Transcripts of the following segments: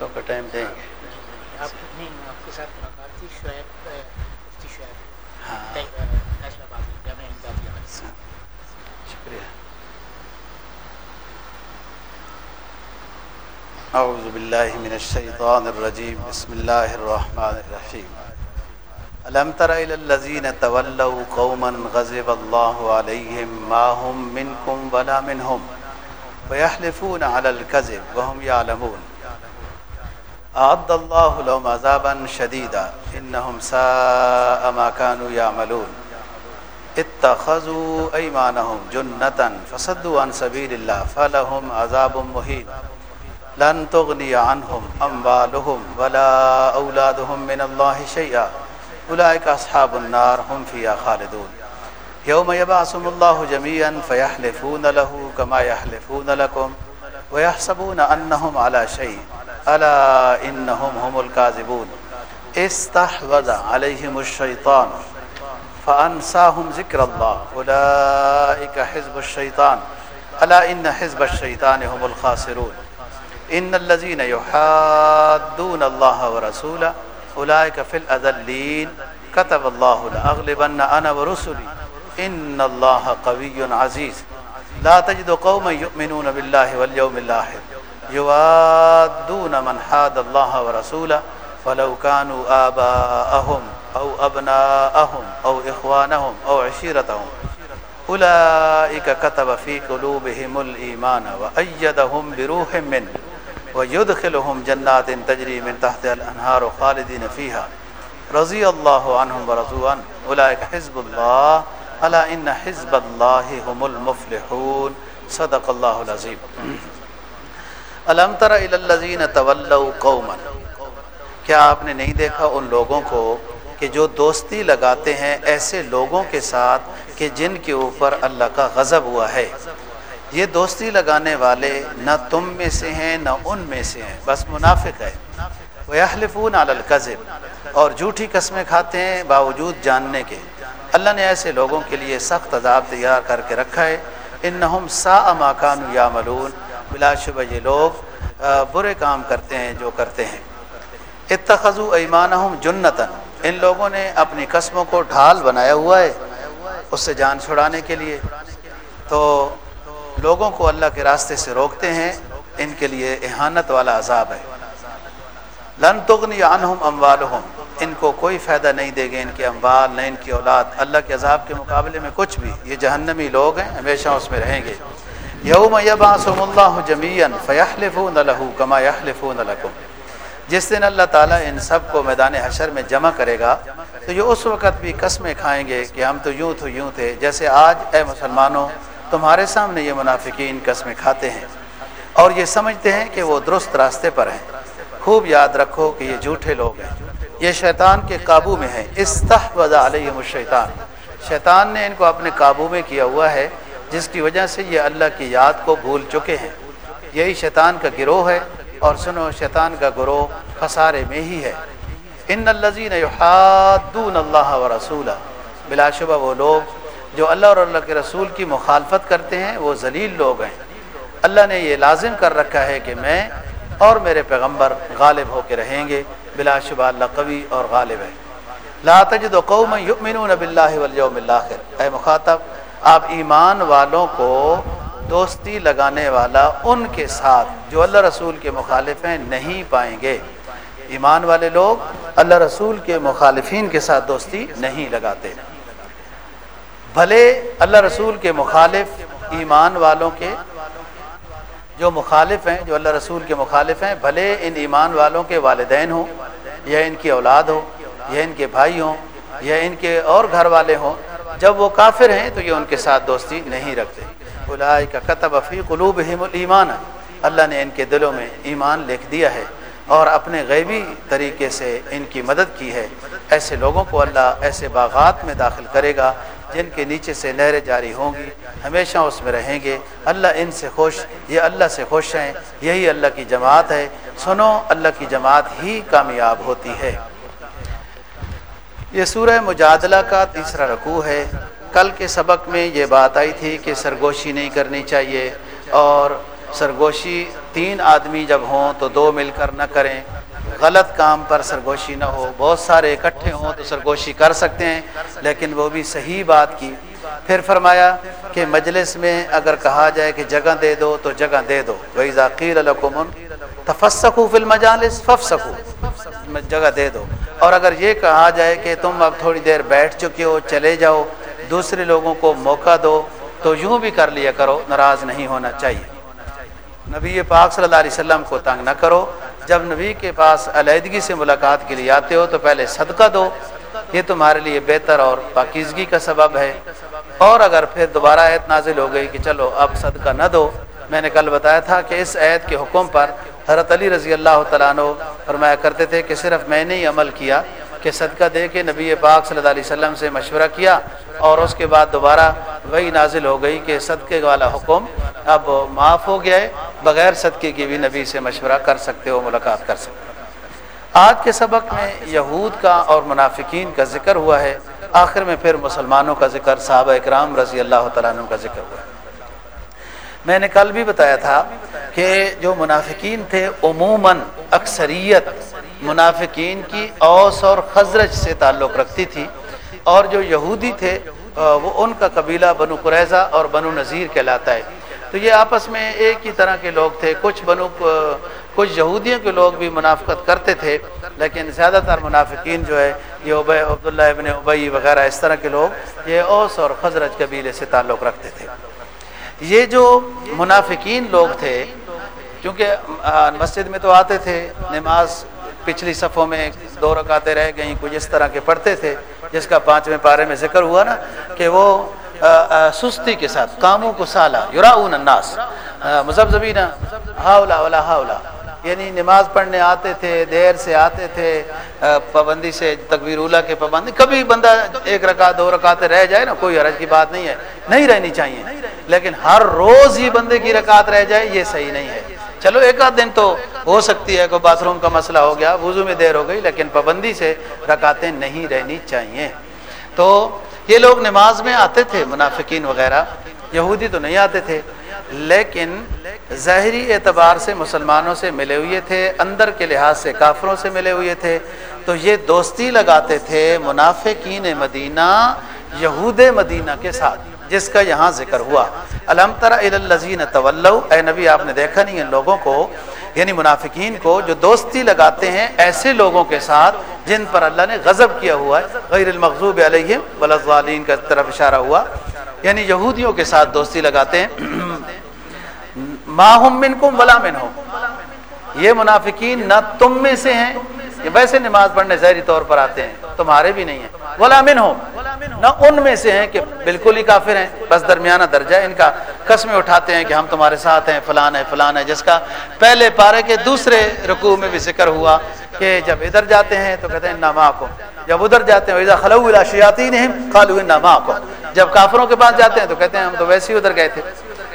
سنتوں کا ٹائم دیں گے۔ آپ نہیں آپ کے ساتھ ملاقات تھی شعیب مفتی شعیب ہاں۔ شکریہ۔ اعوذ باللہ من الشیطان الرجیم۔ بسم اللہ الرحمن الرحیم۔ الم تر الى الذين تولوا قوما غضب الله عليهم ما هم منكم ولا منهم ويحلفون على الكذب وهم يعلمون اعد الله لهم عذابا شديدا. انهم ساء ما كانوا يعملون. اتخذوا ايمانهم جنة فصدوا عن سبيل الله فلهم عذاب مهين. لن تغني عنهم اموالهم ولا اولادهم من الله شيئا. اولئك اصحاب النار هم فيها خالدون. يوم يبعثهم الله جميعا فيحلفون له كما يحلفون لكم ويحسبون انهم على شيء. الا انهم هم الكاذبون. استحوذ عليهم الشيطان فانساهم ذكر الله. اولئك حزب الشيطان. الا ان حزب الشيطان هم الخاسرون. ان الذين يحادون الله ورسوله اولئك في الاذلين كتب الله لاغلبن انا ورسلي. ان الله قوي عزيز. لا تجد قوما يؤمنون بالله واليوم الاخر يوادون من حاد الله ورسوله ولو كانوا آباءهم أو أبناءهم أو إخوانهم أو عشيرتهم. أولئك كتب في قلوبهم الإيمان وأيدهم بروح منه ويدخلهم جنات تجري من تحت الأنهار خالدين فيها. رضي الله عنهم ورضوا عنه. أولئك حزب الله. ألا إن حزب الله هم المفلحون. صدق الله العظيم. ألم تر إلى الذين تولوا قوما، کیا آپ نے نہیں دیکھا ان لوگوں کو کہ جو دوستی لگاتے ہیں ایسے لوگوں کے ساتھ کہ جن کے اوپر اللہ کا غضب ہوا ہے؟ یہ دوستی لگانے والے نہ تم میں سے ہیں، نہ ان میں سے ہیں۔ بس منافق ہے۔ وہ علی القذب اور جھوٹی قسمیں کھاتے ہیں باوجود جاننے کے۔ اللہ نے ایسے لوگوں کے لیے سخت عذاب تیار کر کے رکھا ہے۔ ان نہم سا اماکان یا بلا شبہ یہ لوگ برے کام کرتے ہیں جو کرتے ہیں۔ اتخذو ایمان جنتن ان لوگوں نے اپنی قسموں کو ڈھال بنایا ہوا ہے اس سے جان چھڑانے کے لیے۔ تو لوگوں کو اللہ کے راستے سے روکتے ہیں، ان کے لیے احانت والا عذاب ہے۔ لن تغنی عنہم اموالہم۔ ان کو کوئی فائدہ نہیں دے گے ان کے اموال، نہ ان کی اولاد۔ اللہ کے عذاب کے مقابلے میں کچھ بھی۔ یہ جہنمی لوگ ہیں، ہمیشہ اس میں رہیں گے۔ یوم یبعثهم اللہ جمیعا فیحلفون له کما یحلفون لکم۔ جس دن اللہ تعالیٰ ان سب کو میدان حشر میں جمع کرے گا، تو یہ اس وقت بھی قسمیں کھائیں گے کہ ہم تو یوں تو یوں تھے، جیسے آج اے مسلمانوں، تمہارے سامنے یہ منافقین قسمیں کھاتے ہیں۔ اور یہ سمجھتے ہیں کہ وہ درست راستے پر ہیں۔ خوب یاد رکھو کہ یہ جھوٹے لوگ ہیں۔ یہ شیطان کے قابو میں ہیں۔ استحوذ علیہم الشیطان۔ شیطان نے ان کو اپنے قابو میں کیا ہوا ہے۔ جس کی وجہ سے یہ اللہ کی یاد کو بھول چکے ہیں۔ یہی شیطان کا گروہ ہے اور سنو، شیطان کا گروہ خسارے میں ہی ہے۔ ان الزین یحادون اللہ و رسول بلا شبہ وہ لوگ جو اللہ اور اللہ کے رسول کی مخالفت کرتے ہیں، وہ ذلیل لوگ ہیں۔ اللہ نے یہ لازم کر رکھا ہے کہ میں اور میرے پیغمبر غالب ہو کے رہیں گے۔ بلا شبہ اللہ قوی اور غالب ہے۔ لا تجد قوم یؤمنون باللہ والیوم الاخر۔ اے مخاطب آپ ایمان والوں کو دوستی لگانے والا ان کے ساتھ جو اللہ رسول کے مخالف ہیں نہیں پائیں گے۔ ایمان والے لوگ اللہ رسول کے مخالفین کے ساتھ دوستی نہیں لگاتے۔ بھلے اللہ رسول کے مخالف ایمان والوں کے جو مخالف ہیں، جو اللہ رسول کے مخالف ہیں، بھلے ان ایمان والوں کے والدین ہوں یا ان کی اولاد ہو یا ان کے بھائی ہوں یا ان کے اور گھر والے ہوں جب وہ کافر ہیں تو یہ ان کے ساتھ دوستی نہیں رکھتے۔ خلائی کا قطب فی قلوب ایمان اللہ نے ان کے دلوں میں ایمان لکھ دیا ہے اور اپنے غیبی طریقے سے ان کی مدد کی ہے۔ ایسے لوگوں کو اللہ ایسے باغات میں داخل کرے گا جن کے نیچے سے نہریں جاری ہوں گی۔ ہمیشہ اس میں رہیں گے۔ اللہ ان سے خوش، یہ اللہ سے خوش ہیں۔ یہی اللہ کی جماعت ہے۔ سنو، اللہ کی جماعت ہی کامیاب ہوتی ہے۔ یہ سورہ مجادلہ کا تیسرا رکوع ہے۔ کل کے سبق میں یہ بات آئی تھی کہ سرگوشی نہیں کرنی چاہیے اور سرگوشی تین آدمی جب ہوں تو دو مل کر نہ کریں۔ غلط کام پر سرگوشی نہ ہو۔ بہت سارے اکٹھے ہوں تو سرگوشی کر سکتے ہیں، لیکن وہ بھی صحیح بات کی۔ پھر فرمایا کہ مجلس میں اگر کہا جائے کہ جگہ دے دو تو جگہ دے دو۔ وہی ذاکیر القمن تفسکو فل مجالس فف سکو جگہ دے دو۔ اور اگر یہ کہا جائے کہ تم اب تھوڑی دیر بیٹھ چکے ہو، چلے جاؤ، دوسرے لوگوں کو موقع دو، تو یوں بھی کر لیا کرو، ناراض نہیں ہونا چاہیے۔ نبی پاک صلی اللہ علیہ وسلم کو تنگ نہ کرو۔ جب نبی کے پاس علیحدگی سے ملاقات کے لیے آتے ہو، تو پہلے صدقہ دو۔ یہ تمہارے لیے بہتر اور پاکیزگی کا سبب ہے۔ اور اگر پھر دوبارہ عید نازل ہو گئی کہ چلو اب صدقہ نہ دو، میں نے کل بتایا تھا کہ اس عید کے حکم پر حضرت علی رضی اللہ تعالیٰ عنہ فرمایا کرتے تھے کہ صرف میں نے ہی عمل کیا، کہ صدقہ دے کے نبی پاک صلی اللہ علیہ وسلم سے مشورہ کیا اور اس کے بعد دوبارہ وہی نازل ہو گئی کہ صدقے والا حکم اب معاف ہو گیا ہے، بغیر صدقے کی بھی نبی سے مشورہ کر سکتے ہو، ملاقات کر سکتے ہو۔ آج کے سبق میں یہود کا اور منافقین کا ذکر ہوا ہے، آخر میں پھر مسلمانوں کا ذکر صحابہ اکرام رضی اللہ تعالیٰ عنہ کا ذکر ہوا ہے۔ میں نے کل بھی بتایا تھا کہ جو منافقین تھے، عموماً اکثریت منافقین کی اوس اور خزرج سے تعلق رکھتی تھی اور جو یہودی تھے وہ ان کا قبیلہ بنو قریضہ اور بنو نذیر کہلاتا ہے۔ تو یہ آپس میں ایک ہی طرح کے لوگ تھے۔ کچھ بنو کچھ یہودیوں کے لوگ بھی منافقت کرتے تھے، لیکن زیادہ تر منافقین جو ہے، یہ عبی، عبداللہ ابن ابئی وغیرہ، اس طرح کے لوگ یہ اوس اور خزرج قبیلے سے تعلق رکھتے تھے۔ یہ جو منافقین لوگ تھے، کیونکہ مسجد میں تو آتے تھے، نماز پچھلی صفوں میں دو رکاتے رہ گئیں، کچھ اس طرح کے پڑھتے تھے، جس کا پانچویں پارے میں ذکر ہوا نا، کہ وہ سستی کے ساتھ، کاموں کو سالہ یوراون الناس مذہب ہاولا ولا ہاولا یعنی نماز پڑھنے آتے تھے، دیر سے آتے تھے پابندی سے تکبیر اولا کے پابندی، کبھی بندہ ایک رکعت، دو رکعتیں رہ جائے نا، کوئی حرج کی بات نہیں ہے، نہیں رہنی چاہیے۔ لیکن ہر روز ہی بندے کی رکعت رہ جائے، یہ صحیح نہیں ہے۔ چلو، ایک آدھ دن تو ہو سکتی ہے، کوئی باتھ روم کا مسئلہ ہو گیا، وضو میں دیر ہو گئی، لیکن پابندی سے رکاتیں نہیں رہنی چاہیے۔ تو یہ لوگ نماز میں آتے تھے، منافقین وغیرہ، یہودی تو نہیں آتے تھے لیکن ظاہری اعتبار سے مسلمانوں سے ملے ہوئے تھے، اندر کے لحاظ سے کافروں سے ملے ہوئے تھے۔ تو یہ دوستی لگاتے تھے منافقین مدینہ، یہود مدینہ کے ساتھ، جس کا یہاں ذکر ہوا۔ علم الزین طول اے نبی، آپ نے دیکھا نہیں ان لوگوں کو یعنی منافقین کو، جو دوستی لگاتے ہیں ایسے لوگوں کے ساتھ جن پر اللہ نے غضب کیا ہوا ہے۔ غیر المغضوب علیہم ولازالین کا طرف اشارہ ہوا۔ یعنی یہودیوں کے ساتھ دوستی لگاتے ہیں۔ ماہم منکم ولا من ہو یہ منافقین نہ تم میں سے ہیں، یہ ویسے نماز پڑھنے ظاہری طور پر آتے ہیں، تمہارے بھی نہیں ہیں۔ ولا من ہو نہ ان میں سے ہیں کہ بالکل ہی کافر ہیں، بس درمیانہ درجہ ان کا۔ قسمیں اٹھاتے ہیں کہ ہم تمہارے ساتھ ہیں، فلان ہے فلان ہے، جس کا پہلے پارے کے دوسرے رکوع میں بھی ذکر ہوا کہ جب ادھر جاتے ہیں تو کہتے ہیں ناما کو جب ادھر جاتے ہیں خلو شیاتی نہیں خالو ناما کو جب کافروں کے پاس جاتے ہیں تو کہتے ہیں، ہم تو ویسے ہی ادھر گئے تھے۔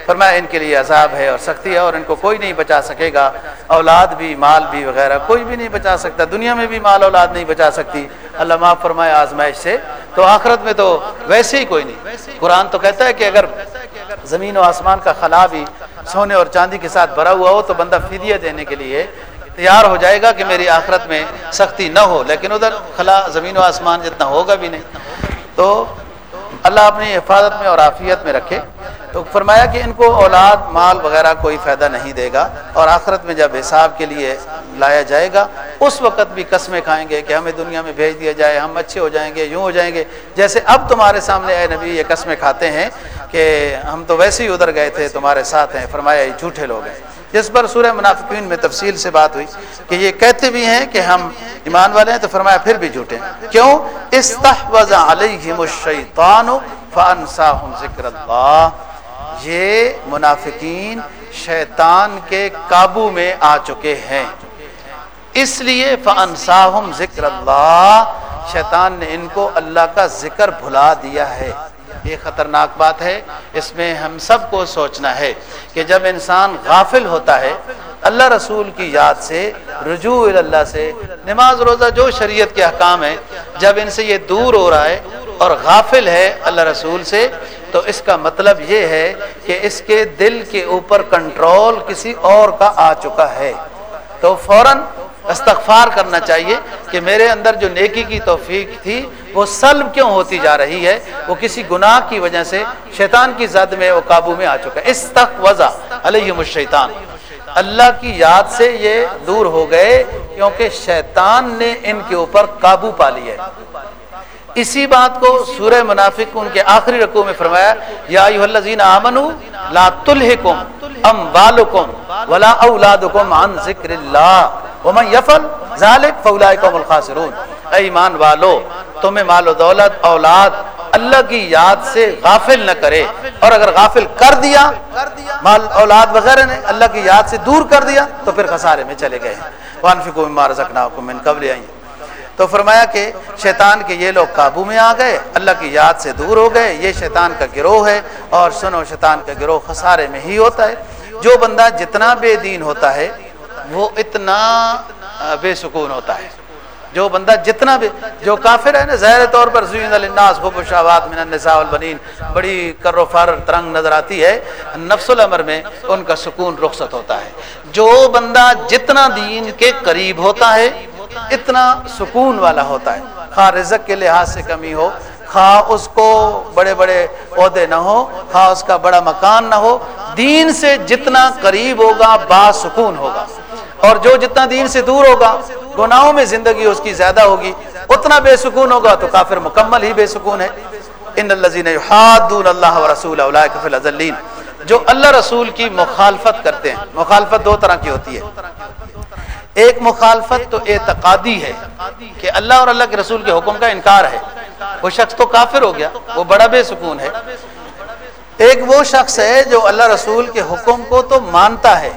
فرمایا ان کے لیے عذاب ہے اور سختی ہے اور ان کو کوئی نہیں بچا سکے گا۔ اولاد بھی، مال بھی وغیرہ کوئی بھی نہیں بچا سکتا۔ دنیا میں بھی مال اولاد نہیں بچا سکتی۔ اللہ معاف فرمایا آزمائش سے۔ تو آخرت میں تو ویسے ہی کوئی نہیں۔ قرآن تو کہتا ہے کہ اگر زمین و آسمان کا خلا بھی سونے اور چاندی کے ساتھ بھرا ہوا ہو تو بندہ فدیہ دینے کے لیے تیار ہو جائے گا کہ میری آخرت میں سختی نہ ہو۔ لیکن ادھر خلا زمین و آسمان جتنا ہوگا بھی نہیں۔ تو اللہ اپنی حفاظت میں اور عافیت میں رکھے۔ تو فرمایا کہ ان کو اولاد، مال وغیرہ کوئی فائدہ نہیں دے گا اور آخرت میں جب حساب کے لیے لایا جائے گا، اس وقت بھی قسمیں کھائیں گے کہ ہمیں دنیا میں بھیج دیا جائے، ہم اچھے ہو جائیں گے، یوں ہو جائیں گے۔ جیسے اب تمہارے سامنے اے نبی یہ قسمیں کھاتے ہیں کہ ہم تو ویسے ہی ادھر گئے تھے، تمہارے ساتھ ہیں، فرمایا یہ جھوٹے لوگ ہیں۔ جس پر سورہ منافقین میں تفصیل سے بات ہوئی کہ یہ کہتے بھی ہیں کہ ہم ایمان والے ہیں تو فرمایا پھر بھی جھوٹے ہیں۔ کیوں؟ استحوذ علیہم الشیطان فانساہم ذکر اللہ۔ یہ منافقین شیطان کے قابو میں آ چکے ہیں۔ اس لیے فانساہم ذکر اللہ شیطان نے ان کو اللہ کا ذکر بھلا دیا ہے۔ یہ خطرناک بات ہے۔ اس میں ہم سب کو سوچنا ہے کہ جب انسان غافل ہوتا ہے، اللہ رسول کی یاد سے، رجوع اللہ سے، نماز روزہ جو شریعت کے احکام ہیں، جب ان سے یہ دور ہو رہا ہے اور غافل ہے اللہ رسول سے تو اس کا مطلب یہ ہے کہ اس کے دل کے اوپر کنٹرول کسی اور کا آ چکا ہے۔ تو فوراً استغفار کرنا چاہیے کہ میرے اندر جو نیکی کی توفیق تھی، وہ سلب کیوں ہوتی جا رہی ہے؟ وہ کسی گناہ کی وجہ سے شیطان کی زد میں وہ قابو میں آ چکا ہے۔ اس تک وضع علیہ الشیطان۔ اللہ کی یاد سے یہ دور ہو گئے کیونکہ شیطان نے ان کے اوپر قابو پا لیا ہے۔ اسی بات کو سورہ منافق ان کے آخری رقو میں فرمایا یا ایوہ الذین آمنوا لا تلہکم اموالکم ولا اولادکم عن ذکر اللہ ومن یفل ذالک فاولائکم الخاسرون۔ اے ایمان والو، تمہیں مال و دولت، اولاد، اللہ کی یاد سے غافل نہ کرے۔ اور اگر غافل کر دیا، مال، اولاد وغیرہ نے اللہ کی یاد سے دور کر دیا، تو پھر خسارے میں چلے گئے۔ وانفقوا مما رزقناکم من قبل ان تو فرمایا کہ شیطان کے یہ لوگ قابو میں آ گئے، اللہ کی یاد سے دور ہو گئے، یہ شیطان کا گروہ ہے اور سنو شیطان کا گروہ خسارے میں ہی ہوتا ہے۔ جو بندہ جتنا بے دین ہوتا ہے، وہ اتنا بے سکون ہوتا ہے۔ جو بندہ جتنا بھی جو کافر ہے نا، ظاہر طور پر زین الناس خوب شاوات من النساء والبنین۔ بڑی کر و فر ترنگ نظر آتی ہے۔ نفس الامر میں ان کا سکون رخصت ہوتا ہے۔ جو بندہ جتنا دین کے قریب ہوتا ہے اتنا سکون والا ہوتا ہے۔ خواہ رزق کے لحاظ سے کمی ہو، خواہ اس کو بڑے بڑے عہدے نہ ہو، خواہ اس کا بڑا مکان نہ ہو، دین سے جتنا قریب ہوگا با سکون ہوگا۔ اور جو جتنا دین سے دور ہوگا، گناہوں میں زندگی اس کی زیادہ ہوگی۔ اتنا بے سکون ہوگا تو کافر مکمل ہی بے سکون ہے۔ ان الذين يحادون الله ورسوله اولئك في الاذلين جو اللہ رسول کی مخالفت کرتے ہیں۔ مخالفت دو طرح کی ہوتی ہے۔ ایک مخالفت تو اعتقادی ہے کہ اللہ اور اللہ کے رسول کے حکم کا انکار ہے۔ وہ شخص تو کافر ہو گیا، وہ بڑا بے سکون ہے۔ ایک وہ شخص ہے جو اللہ رسول کے حکم کو تو مانتا ہے،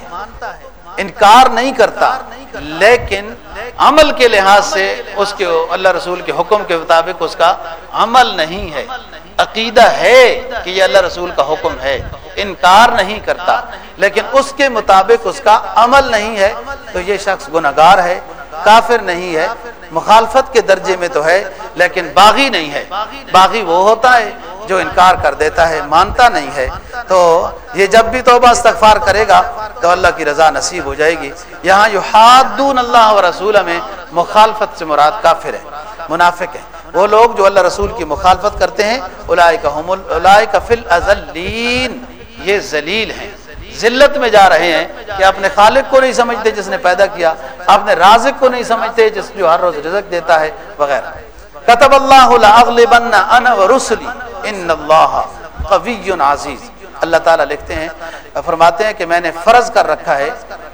انکار نہیں کرتا، لیکن عمل کے لحاظ سے اس کے، اللہ رسول کے حکم کے مطابق اس کا عمل نہیں ہے۔ عقیدہ ہے کہ یہ اللہ رسول کا حکم ہے، انکار نہیں کرتا۔ لیکن اس کے مطابق اس کا عمل نہیں ہے، تو یہ شخص گناگار ہے، کافر نہیں ہے، مخالفت کے درجے میں تو ہے، لیکن باغی نہیں ہے۔ باغی وہ ہوتا ہے جو انکار کر دیتا ہے، مانتا نہیں ہے۔ تو یہ جب بھی توبہ استغفار کرے گا، تو اللہ کی رضا نصیب ہو جائے گی۔ یہاں یحادون اللہ و رسول میں مخالفت سے مراد کافر ہے، منافق ہے۔ وہ لوگ جو اللہ رسول کی مخالفت کرتے ہیں اولائک فی الازلین، یہ ذلیل ہیں۔ ذلت میں جا رہے ہیں کہ اپنے خالق کو نہیں سمجھتے جس نے پیدا کیا اپنے رازق کو نہیں سمجھتے جس جو ہر روز رزق دیتا ہے، وغیرہ۔ کتب اللہ لاغلبن انا ورسلی ان اللہ قوی عزیز اللہ تعالیٰ لکھتے ہیں، فرماتے ہیں کہ میں نے فرض کر رکھا ہے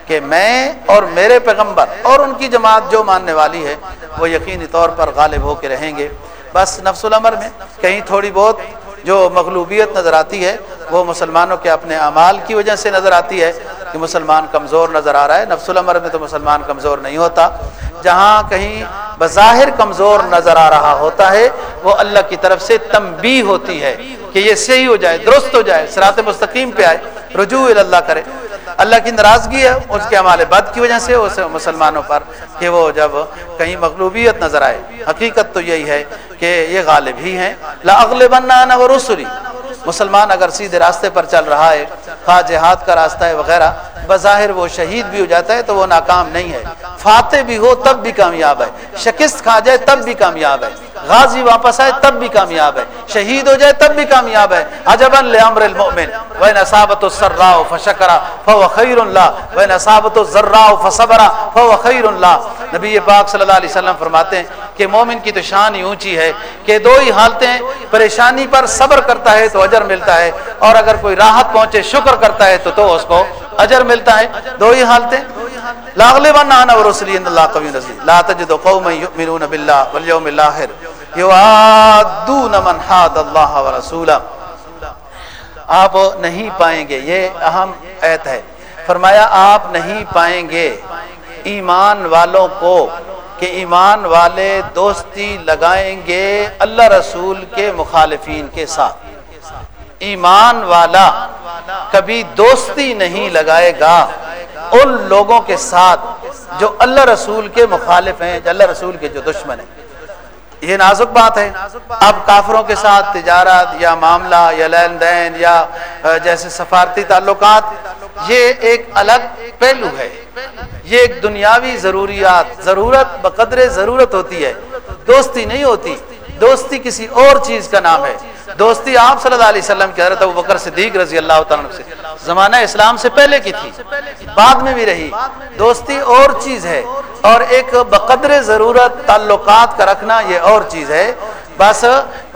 کہ میں اور میرے پیغمبر اور ان کی جماعت جو ماننے والی ہے، وہ یقینی طور پر غالب ہو کے رہیں گے۔ بس نفس العمر میں کہیں تھوڑی بہت جو مغلوبیت نظر آتی ہے، وہ مسلمانوں کے اپنے اعمال کی وجہ سے نظر آتی ہے کہ مسلمان کمزور نظر آ رہا ہے۔ نفس العمر میں تو مسلمان کمزور نہیں ہوتا۔ جہاں کہیں بظاہر کمزور نظر آ رہا ہوتا ہے، وہ اللہ کی طرف سے تنبیہ ہوتی ہے کہ یہ صحیح ہو جائے، درست ہو جائے سرات مستقیم پہ آئے، رجوع اللہ کرے۔ اللہ کی ناراضگی ہے، اس کے عمال بد کی وجہ سے، اس مسلمانوں پر کہ وہ جب کہیں مغلوبیت نظر آئے۔ حقیقت تو یہی ہے کہ یہ غالب ہی ہیں۔ لا اغلبنا ورسلی مسلمان اگر سیدھے راستے پر چل رہا ہے، خواہ جہاد کا راستہ ہے وغیرہ، بظاہر وہ شہید بھی ہو جاتا ہے تو وہ ناکام نہیں ہے۔ فاتح بھی ہو تب بھی کامیاب ہے۔ شکست کھا جائے تب بھی کامیاب ہے۔ غازی واپس آئے، تب بھی کامیاب ہے۔ شہید ہو جائے، تب بھی کامیاب ہے۔ عجبن لامر المؤمن۔ وین اصابت السراء فشکر فهو خیر اللہ وین اصابت الضراء فصبر، فهو خیر اللہ نبی پاک صلی اللہ علیہ وسلم فرماتے ہیں کہ مومن کی تو شان ہی اونچی ہے کہ دو ہی حالتیں پریشانی پر صبر کرتا ہے تو اجر ملتا ہے، اور اگر کوئی راحت پہنچے، شکر کرتا ہے تو تو اس کو اجر ملتا ہے۔ دو ہی حالتیں۔ لاغلبن انا ورسلی ان اللہ قوی نزل لا تجد قوما یؤمنون بالله والیوم الاخر۔ یوادون من حاد اللہ ورسولہ آپ نہیں پائیں گے، یہ اہم ایت ہے۔ فرمایا، آپ نہیں پائیں گے۔ ایمان والوں کو کہ ایمان والے دوستی لگائیں گے اللہ رسول کے مخالفین کے ساتھ۔ ایمان والا کبھی دوستی نہیں لگائے گا ان لوگوں کے ساتھ جو اللہ رسول کے مخالف ہیں اللہ رسول کے جو دشمن ہیں۔ یہ نازک بات ہے۔ اب کافروں کے ساتھ تجارت یا معاملہ یا لین دین یا جیسے سفارتی تعلقات، یہ ایک الگ پہلو ہے۔ یہ ایک دنیاوی ضروریات، ضرورت بقدر ضرورت ہوتی ہے۔ دوستی نہیں ہوتی۔ دوستی کسی اور چیز کا نام ہے۔ دوستی آپ صلی اللہ علیہ وسلم کی حضرت بکر صدیق رضی اللہ تعالیٰ سے۔ زمانہ اسلام سے پہلے کی تھی۔ بعد میں بھی رہی۔ دوستی اور چیز ہے۔ اور ایک بقدر ضرورت تعلقات کا رکھنا یہ اور چیز ہے۔ بس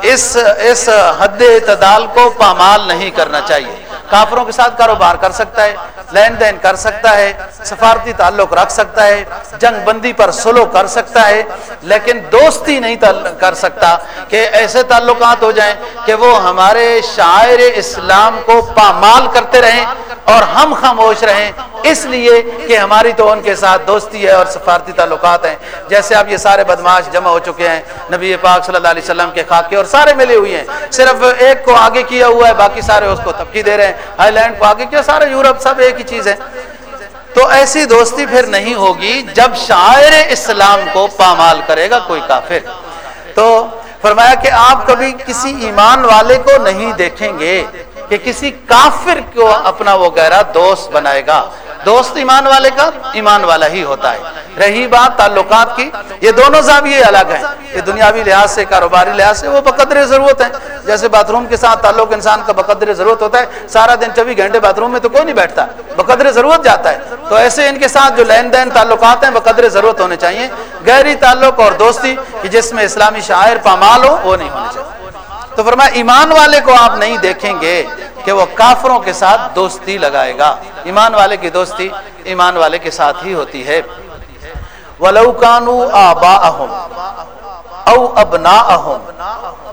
اس اس حد اعتدال کو پامال نہیں کرنا چاہیے۔ کافروں کے ساتھ کاروبار کر سکتا ہے، لین دین کر سکتا ہے، سفارتی تعلق رکھ سکتا ہے، جنگ بندی پر سلو کر سکتا ہے، لیکن دوستی نہیں کر سکتا کہ ایسے تعلقات ہو جائیں کہ وہ ہمارے شاعر اسلام کو پامال کرتے رہیں اور ہم خاموش رہیں۔ اس لیے کہ ہماری تو ان کے ساتھ دوستی ہے اور سفارتی تعلقات ہیں۔ جیسے اب یہ سارے بدماش جمع ہو چکے ہیں، نبی پاک صلی اللہ علیہ وسلم کے خاکے اور سارے ملے ہوئے ہیں۔ صرف ایک کو آگے کیا ہوا ہے، باقی سارے اس کو تبکی دے رہے ہیں۔ ہائی لینڈ کو آگے کیا، سارے یورپ سب ایک ہی چیز ہے۔ تو ایسی دوستی پھر نہیں ہوگی جب شاعر اسلام کو پامال کرے گا کوئی کافر۔ تو فرمایا کہ آپ کبھی کسی ایمان والے کو نہیں دیکھیں گے کہ کسی کافر کو اپنا وہ گہرا دوست بنائے گا۔ دوست ایمان والے کا ایمان والا ہی ہوتا ہے۔ رہی بات، تعلقات کی، یہ دونوں زاویے الگ ہیں۔ یہ دنیاوی لحاظ سے، کاروباری لحاظ سے وہ بقدر ضرورت ہے جیسے باتھ روم کے ساتھ تعلق انسان کا بقدر ضرورت ہوتا ہے۔ سارا دن چوبیس گھنٹے باتھ روم میں تو کوئی نہیں بیٹھتا۔ بقدر ضرورت جاتا ہے۔ تو ایسے ان کے ساتھ جو لین دین تعلقات ہیں بقدر ضرورت ہونے چاہیے۔ گہری تعلق اور دوستی جس میں اسلامی شاعر پامال ہو، وہ نہیں ہونے چاہیے۔ تو فرمایا، ایمان والے کو آپ نہیں دیکھیں گے۔ کہ وہ کافروں کے ساتھ دوستی لگائے گا۔ ایمان والے کی دوستی ایمان والے کے ساتھ ہی ہوتی ہے۔ ولو کانو آبا او ابنا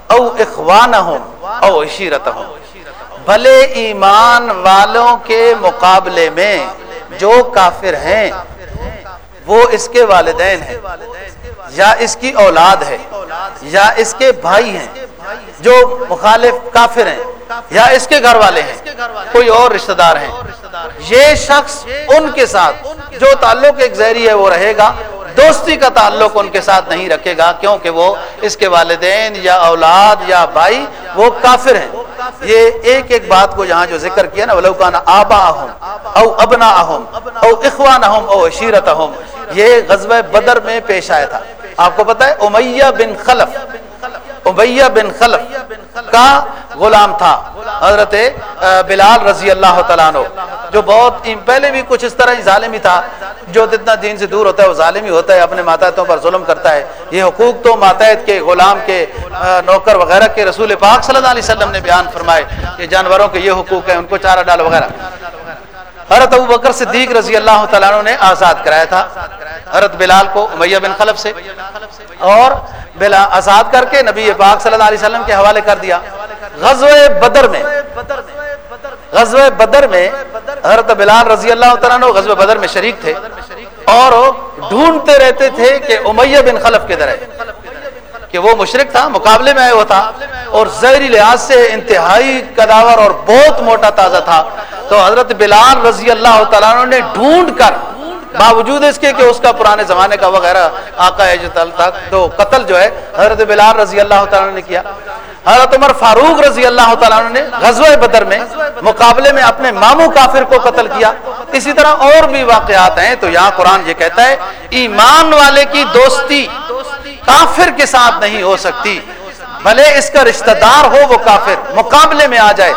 او اخوان او عشیرت بھلے ایمان والوں کے مقابلے میں جو کافر ہیں، وہ اس کے والدین ہیں۔ یا اس کی اولاد ہے، یا اس کے بھائی ہیں جو مخالف کافر ہیں۔ یا اس کے گھر والے ہیں؟ کوئی اور رشتہ دار ہیں؟ یہ شخص ان کے ساتھ، جو تعلق ایک زہری ہے، وہ رہے گا۔ دوستی کا تعلق ان کے ساتھ نہیں رکھے گا، کیونکہ وہ اس کے والدین یا اولاد یا بھائی، وہ کافر ہیں۔ یہ ایک ایک بات کو یہاں جو ذکر کیا نا ولوکانا آبا اہم او ابنا اہم او اخوان اہم او عشیرت اہم یہ غزوہ بدر میں پیش آیا تھا۔ آپ کو پتا ہے، امیہ بن خلف امیہ بن خلف کا غلام تھا، حضرت بلال رضی اللہ تعالیٰ عنہ، جو بہت پہلے بھی کچھ اس طرح ہی ظالمی تھا، جو جتنا دین سے دور ہوتا ہے وہ ظالمی ہوتا ہے، اپنے ماتحتوں پر ظلم کرتا ہے۔ یہ حقوق تو ماتحت کے، غلام کے نوکر وغیرہ کے رسول پاک صلی اللہ علیہ وسلم نے بیان فرمائے کہ جانوروں کے یہ حقوق ہیں، ان کو چارہ ڈال وغیرہ۔ حضرت ابو بکر صدیق رضی اللہ تعالیٰ نے آزاد کرایا تھا، حضرت بلال کو امیہ بن خلف سے۔ اور بلا آزاد کر کے نبی پاک صلی اللہ علیہ وسلم کے حوالے کر دیا۔ غزوہ بدر میں۔ غزوہ بدر میں حضرت بلال رضی اللہ تعالیٰ عنہ غزوہ بدر میں شریک تھے اور ڈھونڈتے رہتے تھے کہ امیہ بن خلف کے درے کہ وہ مشرق تھا، مقابلے میں آئے ہوا تھا اور زہری لحاظ سے انتہائی کداور اور بہت موٹا تازہ تھا۔ تو حضرت بلال رضی اللہ تعالیٰ نے ڈھونڈ کر باوجود اس کے کہ اس کا پرانے زمانے کا وغیرہ آقا ہے جو تک تو قتل جو ہے، حضرت بلال رضی اللہ تعالیٰ نے کیا۔ حضرت عمر فاروق رضی اللہ تعالیٰ نے غزوہ بدر میں مقابلے میں اپنے ماموں کافر کو قتل کیا۔ اسی طرح اور بھی واقعات ہیں، تو یہاں قرآن یہ کہتا ہے، ایمان والے کی دوستی کافر کے ساتھ نہیں ہو سکتی۔ بھلے اس کا رشتہ دار ہو وہ کافر، مقابلے میں آ جائے۔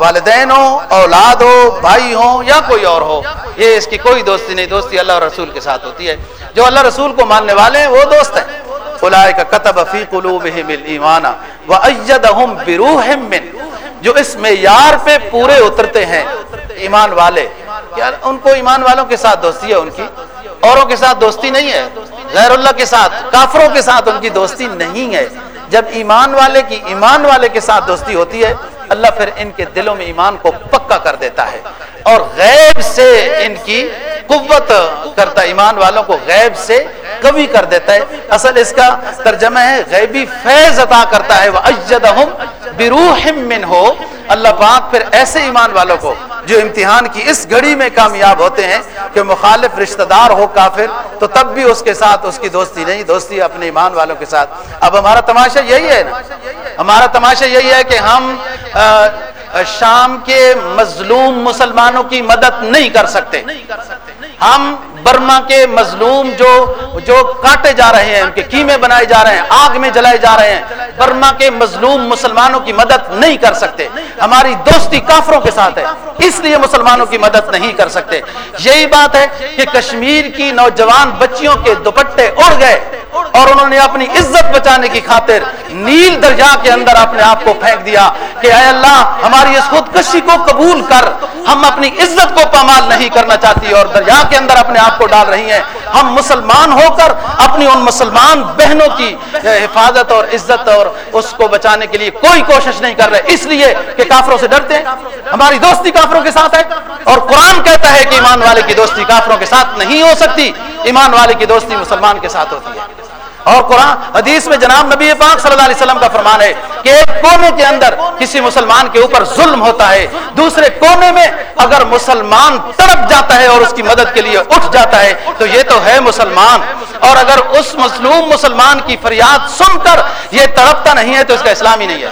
والدین ہو اولاد ہو، بھائی ہو یا کوئی اور ہو۔ یہ اس کی کوئی دوستی نہیں، دوستی اللہ اور رسول کے ساتھ ہوتی ہے۔ جو اللہ رسول کو ماننے والے ہیں، وہ دوست ہیں۔ اولئک کتب فی قلوبہم الایمان وایدہم بروح من، جو اس معیار پہ پورے اترتے ہیں ایمان والے۔ کیا ان کو ایمان والوں کے ساتھ دوستی ہے ان کی۔ اوروں کے ساتھ دوستی نہیں ہے، غیر اللہ کے ساتھ، کافروں کے ساتھ ان کی دوستی نہیں ہے۔ جب ایمان والے کی ایمان والے کے ساتھ دوستی ہوتی ہے، اللہ پھر ان کے دلوں میں ایمان کو پکا کر دیتا ہے۔ اور غیب سے ان کی قوت کرتا ایمان والوں کو غیب سے کبھی کر دیتا ہے۔ اصل اس کا ترجمہ ہے، غیبی فیض عطا کرتا ہے۔ وہ اجدہم بروح اللہ پاک پھر ایسے ایمان والوں کو جو امتحان کی اس گھڑی میں کامیاب ہوتے ہیں کہ مخالف رشتہ دار ہو کافر، تو تب بھی اس کے ساتھ اس کی دوستی نہیں، دوستی اپنے ایمان والوں کے ساتھ۔ اب ہمارا تماشا یہی ہے نا۔ ہمارا تماشا یہی ہے کہ ہم شام کے مظلوم مسلمانوں کی مدد نہیں کر سکتے۔ ہم برما کے مظلوم جو جو کاٹے جا رہے ہیں، ان کے کیمے بنائے جا رہے ہیں، آگ میں جلائے جا رہے ہیں، برما کے مظلوم مسلمانوں کی مدد نہیں کر سکتے۔ ہماری دوستی کافروں کے ساتھ ہے، اس لیے مسلمانوں کی مدد نہیں کر سکتے۔ یہی بات ہے کہ کشمیر کی نوجوان بچیوں کے دوپٹے اڑ گئے۔ اور انہوں نے اپنی عزت بچانے کی خاطر نیل دریا کے اندر اپنے آپ کو پھینک دیا کہ اے اللہ، ہماری اس خودکشی کو قبول کر۔ ہم اپنی عزت کو پامال نہیں کرنا چاہتی اور دریا کے اندر اپنے آپ کو ڈال رہی ہیں۔ ہم مسلمان ہو کر اپنی ان مسلمان بہنوں کی حفاظت اور عزت اور اس کو بچانے کے لیے کوئی کوشش نہیں کر رہے۔ اس لیے کہ کافروں سے ڈرتے ہیں۔ ہماری دوستی کافروں کے ساتھ ہے۔ اور قرآن کہتا ہے کہ ایمان والے کی دوستی کافروں کے ساتھ نہیں ہو سکتی۔ ایمان والے کی دوستی مسلمان کے ساتھ ہوتی ہے۔ اور قرآن حدیث میں جناب نبی پاک صلی اللہ علیہ وسلم کا فرمان ہے کہ ایک کونے کے اندر کسی مسلمان کے اوپر ظلم ہوتا ہے، دوسرے کونے میں اگر مسلمان تڑپ جاتا ہے اور اس کی مدد کے لیے اٹھ جاتا ہے، تو یہ تو ہے مسلمان۔ اور اگر اس مظلوم مسلمان کی فریاد سن کر یہ تڑپتا نہیں ہے، تو اس کا اسلام ہی نہیں ہے۔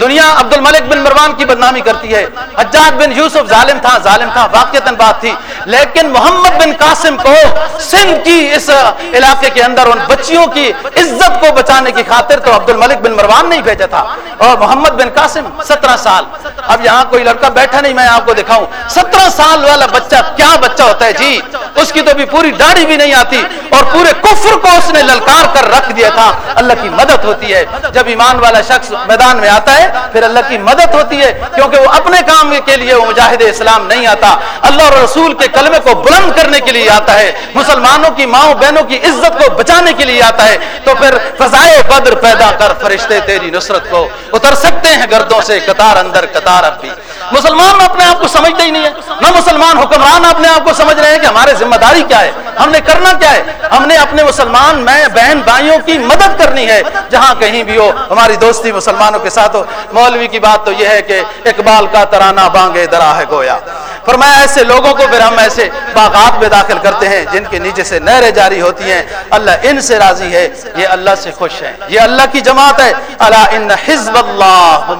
دنیا عبد الملک بن مروان کی بدنامی کرتی ہے۔ حجاج بن یوسف ظالم تھا ظالم تھا واقع بات تھی۔ لیکن محمد بن قاسم کو سندھ کی اس علاقے کے اندر ان بچیوں کی عزت کو بچانے کی خاطر تو عبد الملک بن مروان نہیں بھیجا تھا۔ اور محمد بن قاسم سترہ سال۔ اب یہاں کوئی لڑکا بیٹھا نہیں، میں آپ کو دکھاؤں۔ سترہ سال والا بچہ کیا بچہ ہوتا ہے؟ جی اس کی تو بھی پوری داڑھی بھی نہیں آتی اور پورے کفر کو اس نے للکار کر رکھ دیا تھا۔ اللہ کی مدد ہوتی ہے۔ جب ایمان والا شخص میدان میں آتا ہے، پھر اللہ کی مدد ہوتی ہے، کیونکہ وہ اپنے کام کے لیے وہ مجاہد اسلام نہیں آتا۔ اللہ اور رسول کے کلمے کو بلند کرنے کے لیے آتا ہے، مسلمانوں کی ماؤں بہنوں کی عزت کو بچانے کے لیے آتا ہے۔ تو پھر فضائے بدر پیدا کر فرشتے تیری نصرت کو اتر سکتے ہیں گردوں سے قطار اندر قطار اب بھی۔ مسلمان اپنے آپ کو سمجھتے ہی نہیں ہے نہ مسلمان حکمران اپنے آپ کو سمجھ رہے ہیں کہ ہمارے ذمہ داری کیا ہے، ہم نے کرنا کیا ہے۔ ہم نے اپنے مسلمان، میں، بہن بھائیوں کی مدد کرنی ہے۔ جہاں کہیں بھی ہو، ہماری دوستی مسلمانوں کے ساتھ ہو۔ مولوی کی بات تو یہ ہے کہ اقبال کا ترانہ بانگے درا ہے گویا۔ فرمایا ایسے لوگوں کو پھر ہم ایسے باغات میں داخل کرتے ہیں جن کے نیچے سے نہریں جاری ہوتی ہیں۔ اللہ ان سے راضی ہے۔ یہ اللہ سے خوش ہیں۔ یہ اللہ کی جماعت ہے۔ اللہ ان حزب اللہ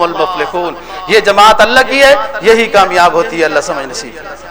یہ جماعت اللہ کی ہے۔ یہی کامیاب ہوتی ہے۔ اللہ سمجھ نصیب۔